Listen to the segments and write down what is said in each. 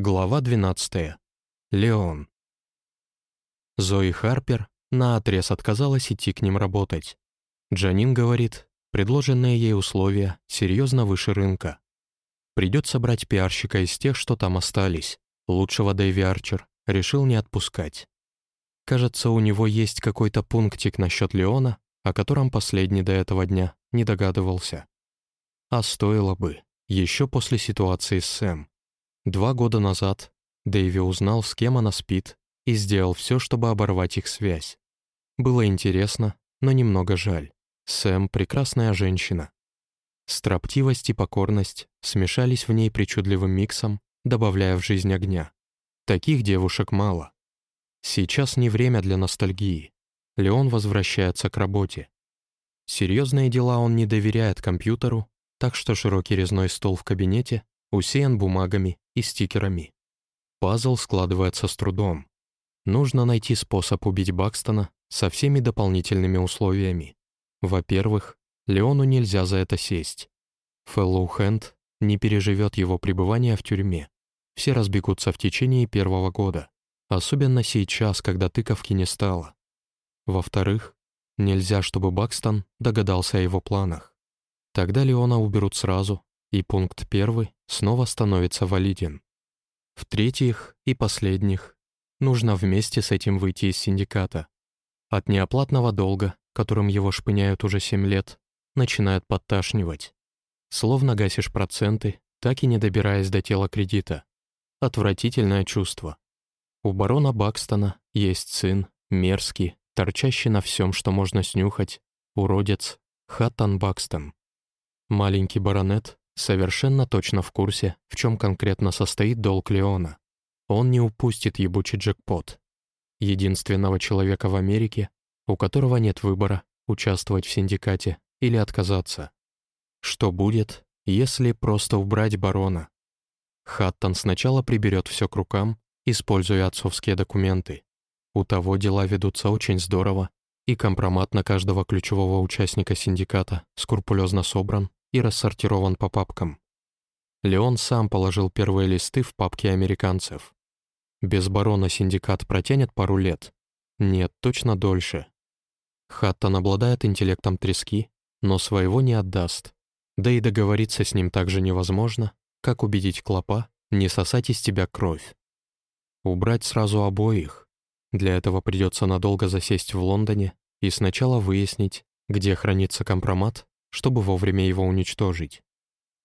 Глава 12. Леон. Зои Харпер наотрез отказалась идти к ним работать. Джанин говорит, предложенные ей условия серьезно выше рынка. Придется брать пиарщика из тех, что там остались. Лучшего Дэйви Арчер решил не отпускать. Кажется, у него есть какой-то пунктик насчет Леона, о котором последний до этого дня не догадывался. А стоило бы, еще после ситуации с Сэм. Два года назад Дэйви узнал, с кем она спит, и сделал все, чтобы оборвать их связь. Было интересно, но немного жаль. Сэм — прекрасная женщина. Строптивость и покорность смешались в ней причудливым миксом, добавляя в жизнь огня. Таких девушек мало. Сейчас не время для ностальгии. Леон возвращается к работе. Серьезные дела он не доверяет компьютеру, так что широкий резной стол в кабинете усеян бумагами и стикерами. Пазл складывается с трудом. Нужно найти способ убить Бакстона со всеми дополнительными условиями. Во-первых, Леону нельзя за это сесть. Фэллоу Хэнд не переживет его пребывание в тюрьме. Все разбегутся в течение первого года. Особенно сейчас, когда тыковки не стало. Во-вторых, нельзя, чтобы Бакстон догадался о его планах. Тогда Леона уберут сразу, и пункт первый снова становится валиден. В-третьих и последних, нужно вместе с этим выйти из синдиката. От неоплатного долга, которым его шпыняют уже 7 лет, начинает подташнивать. Словно гасишь проценты, так и не добираясь до тела кредита. Отвратительное чувство. У барона Бакстона есть сын, мерзкий, торчащий на всем, что можно снюхать, уродец, Хаттан Бакстон. Маленький баронет совершенно точно в курсе, в чем конкретно состоит долг Леона. Он не упустит ебучий джекпот. Единственного человека в Америке, у которого нет выбора участвовать в синдикате или отказаться. Что будет, если просто убрать барона? Хаттон сначала приберет все к рукам, используя отцовские документы. У того дела ведутся очень здорово, и компромат на каждого ключевого участника синдиката скрупулезно собран и рассортирован по папкам. Леон сам положил первые листы в папки американцев. Без барона синдикат протянет пару лет. Нет, точно дольше. Хаттон обладает интеллектом трески, но своего не отдаст. Да и договориться с ним так же невозможно, как убедить клопа не сосать из тебя кровь. Убрать сразу обоих. Для этого придется надолго засесть в Лондоне и сначала выяснить, где хранится компромат, чтобы вовремя его уничтожить.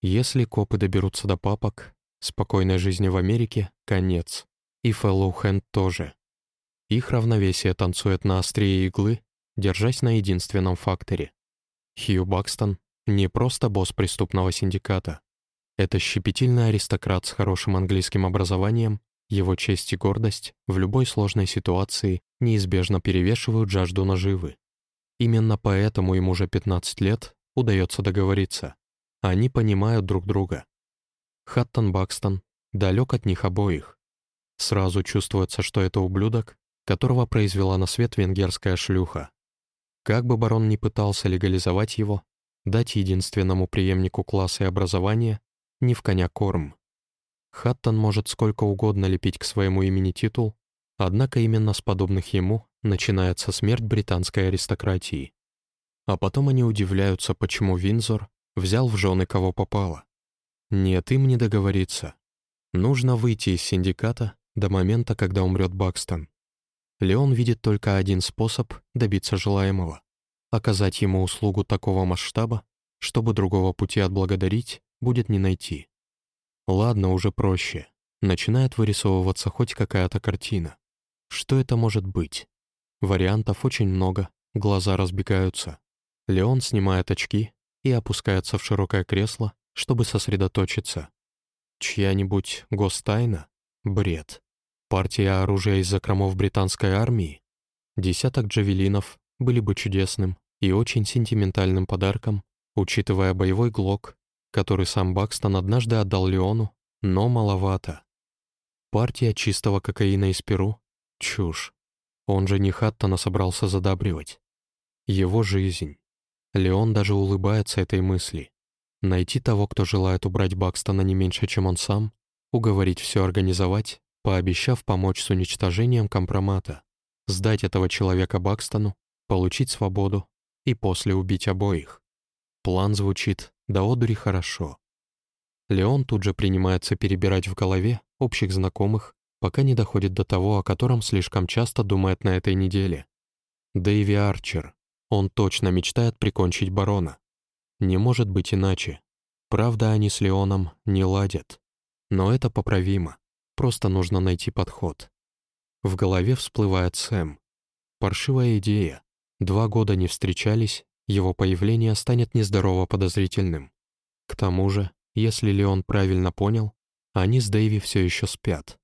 Если копы доберутся до папок, спокойной жизни в Америке — конец. И Фэллоу Хэнд тоже. Их равновесие танцует на острие иглы, держась на единственном факторе. Хью Бакстон — не просто босс преступного синдиката. Это щепетильный аристократ с хорошим английским образованием, его честь и гордость в любой сложной ситуации неизбежно перевешивают жажду наживы. Именно поэтому ему уже 15 лет удается договориться. Они понимают друг друга. Хаттон Бакстон далек от них обоих. Сразу чувствуется, что это ублюдок, которого произвела на свет венгерская шлюха. Как бы барон ни пытался легализовать его, дать единственному преемнику класса и образования не в коня корм. Хаттон может сколько угодно лепить к своему имени титул, однако именно с подобных ему начинается смерть британской аристократии. А потом они удивляются, почему Винзор взял в жены кого попало. Нет, им не договориться. Нужно выйти из синдиката до момента, когда умрет Бакстон. Леон видит только один способ добиться желаемого — оказать ему услугу такого масштаба, чтобы другого пути отблагодарить будет не найти. Ладно, уже проще. Начинает вырисовываться хоть какая-то картина. Что это может быть? Вариантов очень много, глаза разбегаются. Леон снимает очки и опускается в широкое кресло, чтобы сосредоточиться. Чья-нибудь гостайна? Бред. Партия оружия из закромов британской армии? Десяток джавелинов были бы чудесным и очень сентиментальным подарком, учитывая боевой глок, который сам Бакстон однажды отдал Леону, но маловато. Партия чистого кокаина из Перу — чушь. Он же не Хаттона собрался задабривать. Его жизнь. Леон даже улыбается этой мысли. Найти того, кто желает убрать Бакстона не меньше, чем он сам, уговорить все организовать, пообещав помочь с уничтожением компромата, сдать этого человека Бакстону, получить свободу и после убить обоих. План звучит до одури хорошо. Леон тут же принимается перебирать в голове общих знакомых, пока не доходит до того, о котором слишком часто думает на этой неделе. Дэйви Арчер. Он точно мечтает прикончить барона. Не может быть иначе. Правда, они с Леоном не ладят. Но это поправимо. Просто нужно найти подход. В голове всплывает Сэм. Паршивая идея. Два года не встречались, его появление станет нездорово подозрительным. К тому же, если Леон правильно понял, они с Дэйви все еще спят.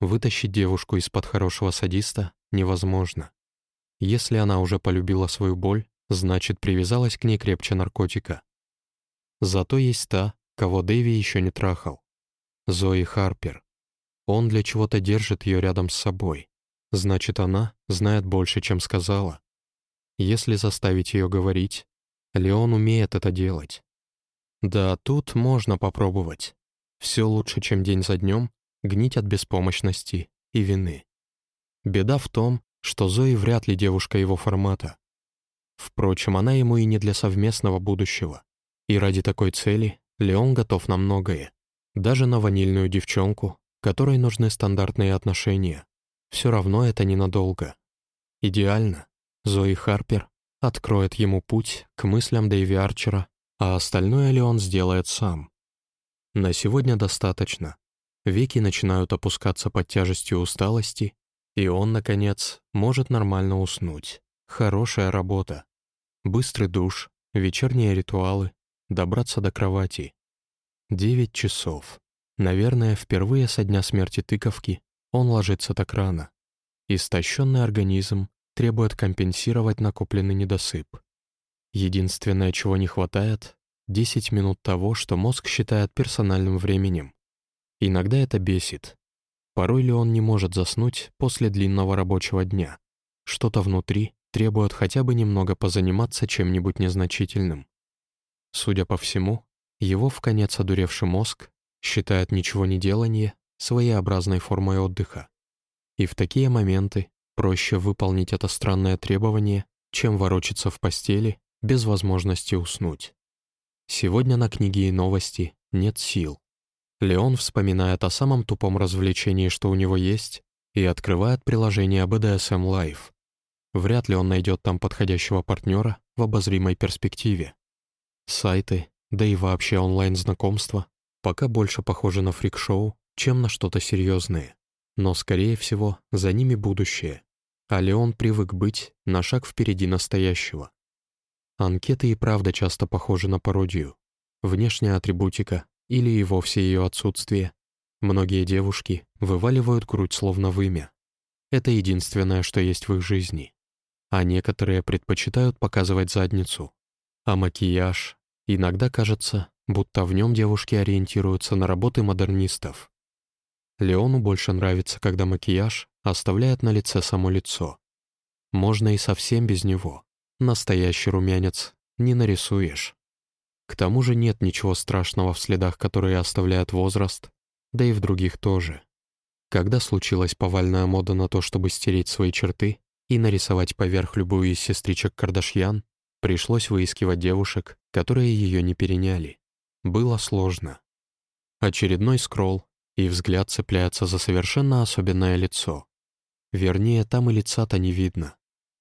Вытащить девушку из-под хорошего садиста невозможно. Если она уже полюбила свою боль, значит, привязалась к ней крепче наркотика. Зато есть та, кого Дэви еще не трахал. Зои Харпер. Он для чего-то держит ее рядом с собой. Значит, она знает больше, чем сказала. Если заставить ее говорить, Леон умеет это делать. Да, тут можно попробовать. Все лучше, чем день за днем гнить от беспомощности и вины. Беда в том, что Зои вряд ли девушка его формата. Впрочем, она ему и не для совместного будущего. И ради такой цели Леон готов на многое. Даже на ванильную девчонку, которой нужны стандартные отношения. Все равно это ненадолго. Идеально. Зои Харпер откроет ему путь к мыслям Дэйви Арчера, а остальное Леон сделает сам. На сегодня достаточно. Веки начинают опускаться под тяжестью усталости, и он, наконец, может нормально уснуть. Хорошая работа. Быстрый душ, вечерние ритуалы, добраться до кровати. Девять часов. Наверное, впервые со дня смерти тыковки он ложится так рано. Истощенный организм требует компенсировать накопленный недосып. Единственное, чего не хватает — 10 минут того, что мозг считает персональным временем. Иногда это бесит. Порой ли он не может заснуть после длинного рабочего дня? Что-то внутри требует хотя бы немного позаниматься чем-нибудь незначительным. Судя по всему, его в конец одуревший мозг считает ничего не делание своеобразной формой отдыха. И в такие моменты проще выполнить это странное требование, чем ворочаться в постели без возможности уснуть. Сегодня на книги и новости нет сил. Леон вспоминает о самом тупом развлечении, что у него есть, и открывает приложение BDSM Live. Вряд ли он найдет там подходящего партнера в обозримой перспективе. Сайты, да и вообще онлайн-знакомства, пока больше похожи на фрик-шоу, чем на что-то серьезное. Но, скорее всего, за ними будущее. А Леон привык быть на шаг впереди настоящего. Анкеты и правда часто похожи на пародию. Внешняя атрибутика, или и вовсе ее отсутствие. Многие девушки вываливают грудь словно вымя. Это единственное, что есть в их жизни. А некоторые предпочитают показывать задницу. А макияж иногда кажется, будто в нем девушки ориентируются на работы модернистов. Леону больше нравится, когда макияж оставляет на лице само лицо. Можно и совсем без него. Настоящий румянец не нарисуешь. К тому же нет ничего страшного в следах, которые оставляет возраст, да и в других тоже. Когда случилась повальная мода на то, чтобы стереть свои черты и нарисовать поверх любую из сестричек Кардашьян, пришлось выискивать девушек, которые ее не переняли. Было сложно. Очередной скролл, и взгляд цепляется за совершенно особенное лицо. Вернее, там и лица-то не видно.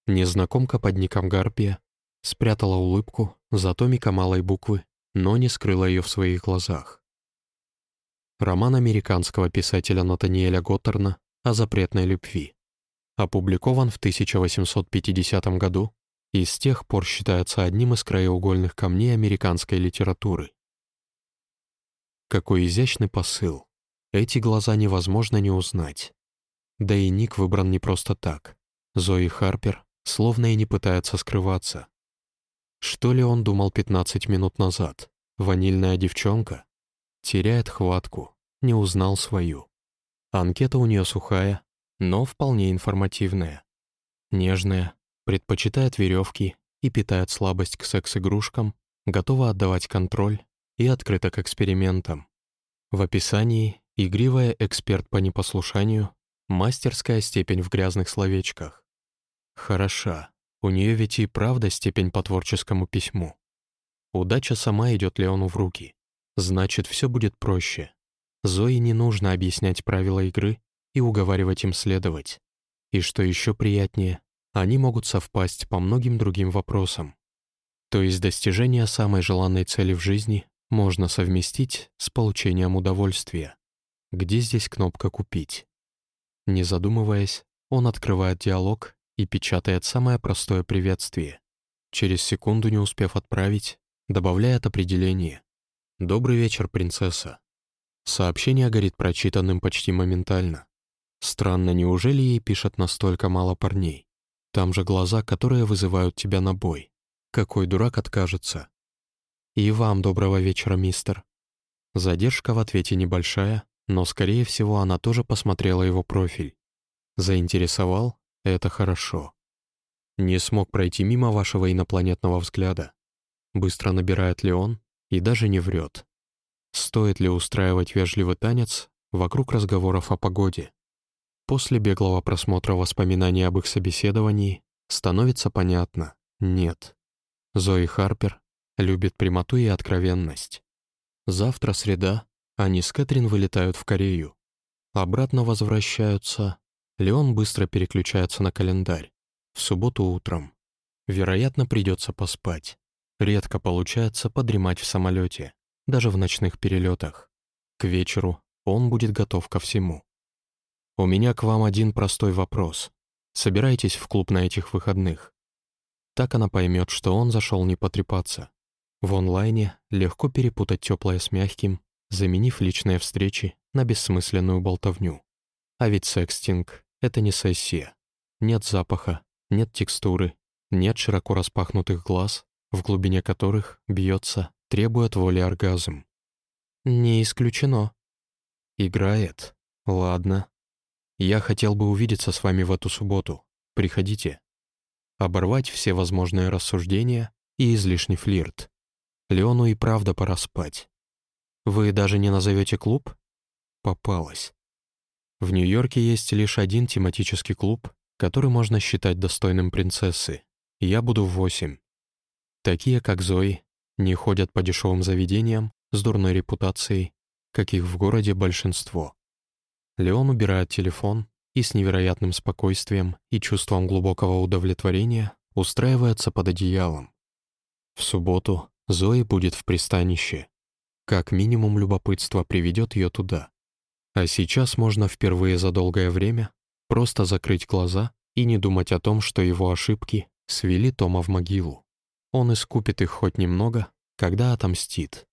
Незнакомка под ником Гарпия спрятала улыбку за томика малой буквы, но не скрыла ее в своих глазах. Роман американского писателя Натаниэля Готтерна о запретной любви. Опубликован в 1850 году и с тех пор считается одним из краеугольных камней американской литературы. Какой изящный посыл. Эти глаза невозможно не узнать. Да и ник выбран не просто так. Зои Харпер словно и не пытается скрываться. Что ли он думал 15 минут назад? Ванильная девчонка? Теряет хватку, не узнал свою. Анкета у нее сухая, но вполне информативная. Нежная, предпочитает веревки и питает слабость к секс-игрушкам, готова отдавать контроль и открыта к экспериментам. В описании Игривая эксперт по непослушанию, мастерская степень в грязных словечках. Хороша, у нее ведь и правда степень по творческому письму. Удача сама идет Леону в руки. Значит, все будет проще. Зои не нужно объяснять правила игры и уговаривать им следовать. И что еще приятнее, они могут совпасть по многим другим вопросам. То есть достижение самой желанной цели в жизни можно совместить с получением удовольствия. Где здесь кнопка «Купить»? Не задумываясь, он открывает диалог и печатает самое простое приветствие. Через секунду, не успев отправить, добавляет определение. «Добрый вечер, принцесса». Сообщение горит прочитанным почти моментально. Странно, неужели ей пишет настолько мало парней? Там же глаза, которые вызывают тебя на бой. Какой дурак откажется? И вам доброго вечера, мистер. Задержка в ответе небольшая, но, скорее всего, она тоже посмотрела его профиль. Заинтересовал — это хорошо. Не смог пройти мимо вашего инопланетного взгляда. Быстро набирает ли он и даже не врет. Стоит ли устраивать вежливый танец вокруг разговоров о погоде? После беглого просмотра воспоминаний об их собеседовании становится понятно — нет. Зои Харпер любит прямоту и откровенность. Завтра среда, они с Кэтрин вылетают в Корею. Обратно возвращаются. Леон быстро переключается на календарь. В субботу утром. Вероятно, придется поспать. Редко получается подремать в самолете, даже в ночных перелетах. К вечеру он будет готов ко всему. У меня к вам один простой вопрос. Собирайтесь в клуб на этих выходных. Так она поймет, что он зашел не потрепаться. В онлайне легко перепутать теплое с мягким заменив личные встречи на бессмысленную болтовню. А ведь секстинг — это не сессия. Нет запаха, нет текстуры, нет широко распахнутых глаз, в глубине которых бьется, требует воли оргазм. Не исключено. Играет. Ладно. Я хотел бы увидеться с вами в эту субботу. Приходите. Оборвать все возможные рассуждения и излишний флирт. Леону и правда пора спать. Вы даже не назовете клуб? Попалась. В Нью-Йорке есть лишь один тематический клуб, который можно считать достойным принцессы. Я буду в восемь. Такие, как Зои, не ходят по дешевым заведениям с дурной репутацией, каких в городе большинство. Леон убирает телефон и с невероятным спокойствием и чувством глубокого удовлетворения устраивается под одеялом. В субботу Зои будет в пристанище. Как минимум любопытство приведет ее туда. А сейчас можно впервые за долгое время просто закрыть глаза и не думать о том, что его ошибки свели Тома в могилу. Он искупит их хоть немного, когда отомстит.